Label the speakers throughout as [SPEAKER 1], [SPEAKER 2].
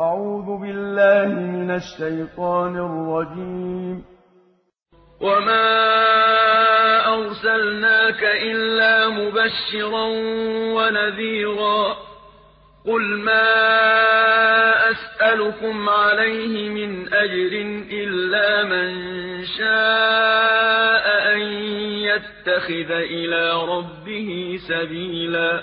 [SPEAKER 1] أعوذ بالله من الشيطان الرجيم.
[SPEAKER 2] وما أرسلناك إلا مبشرا ونذيرا قل ما أسألكم عليه من أجر إلا من شاء أن يتخذ إلى ربه سبيلا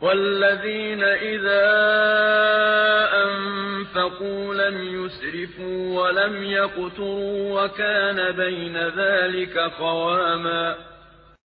[SPEAKER 2] والذين إذا أنفقوا لم يسرفوا ولم يقتروا وكان بين ذلك قواما